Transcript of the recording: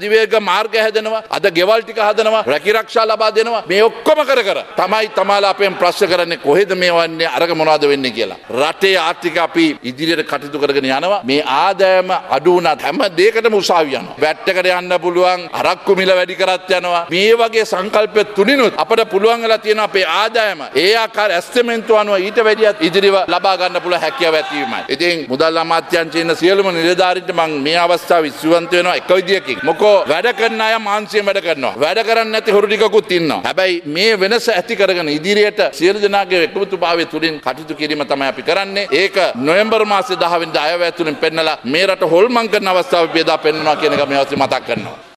අධිවේග මාර්ග හැදෙනවා අද ගෙවල් ටික හදනවා රැකිරක්ෂා ලබා දෙනවා. මේ ඔක්කොම කර කර තමයි තමාලා අපෙන් ප්‍රශ්න කරන්නේ කොහෙද මේ වන්නේ අරග මොනවද වෙන්නේ කියලා. රටේ ආර්ථික අපි ඉදිරියට කටයුතු කරගෙන යනවා. මේ ආදායම අඩු වුණත් හැම දෙයකටම උසාවි යනවා. වැට්ටකට යන්න පුළුවන් අරක්කු මිල වැඩි කරත් යනවා. මේ වගේ සංකල්ප තුනිනුත් අපට පුළුවන් වෙලා තියෙන අපේ ආදායම. ඒ ආකාර ඇස්තමෙන්තු අනුව ඊට වැඩියත් ඉදිරිව ලබා ගන්න පුළුවන් හැකියාව ඇතිවීමයි. ඉතින් මුදල් අමාත්‍යාංශයේ ඉන්න සියලුම නිලධාරීන්ට මම මේ අවස්ථාවේ විශ්වන්ත වෙනවා. එක විදියකින්. මොකෝ වැඩ කරන අය මාන්සියෙන් වැඩ කරනවා. වැඩ කරන්නේ නැති හොරු ටිකකුත් ඉන්නවා. හැබැයි මේ වෙනස ඇති කරගෙන ඉදිරියට සියලු දෙනාගේ එකමුතුභාවය තුලින් කටයුතු කිරීම තමයි අපි කරන්නේ. ඒක නොවැම්බර් මාසේ 10 වෙනිදා අයවැය තුලින් පෙන්නලා මේ රට හොල්මන් කරන අවස්ථාව බෙදා පෙන්වනවා කියන එක මේ අවස්ථාවේ මතක් කරනවා.